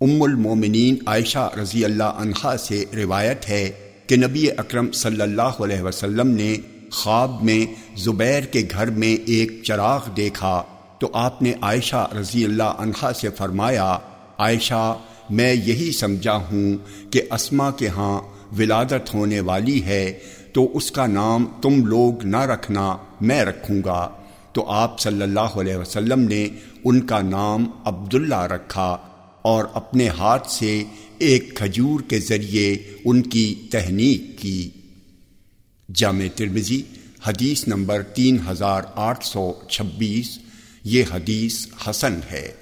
ام المومنین عائشہ رضی اللہ عنہا سے روایت ہے کہ نبی اکرم صلی اللہ علیہ وسلم نے خواب میں زبیر کے گھر میں ایک چراغ دیکھا۔ تو آپ نے عائشہ رضی اللہ عنہا سے فرمایا، عائشہ، میں یہی سمجھا ہوں کہ اسما کے ہاں ولادت ہونے والی ہے، تو اس کا نام تم لوگ نہ رکھنا، میں رکھوں گا۔ تو آپ صلی اللہ علیہ وسلم نے ان کا نام عبداللہ رکھا۔ اور اپنے ہاتھ سے ایک کھجور کے ذریعے ان کی تہنیک کی۔ جامع ترمزی حدیث نمبر تین ہزار آٹھ سو چھبیس، یہ حدیث حسن ہے۔